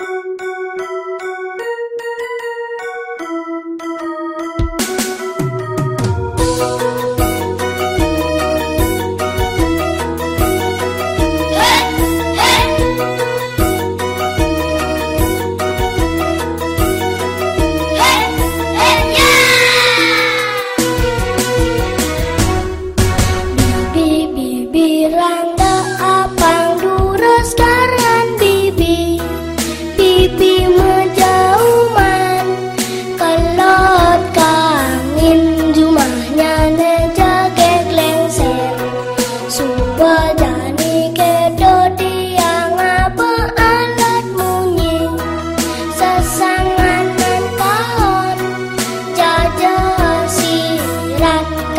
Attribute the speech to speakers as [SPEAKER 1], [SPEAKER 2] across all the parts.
[SPEAKER 1] Música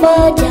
[SPEAKER 1] for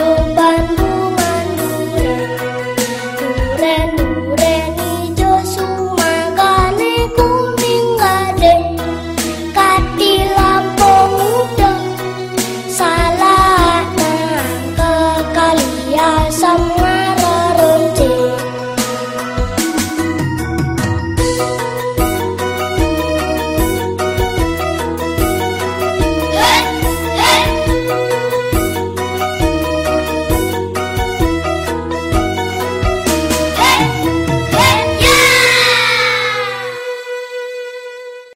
[SPEAKER 1] Bye.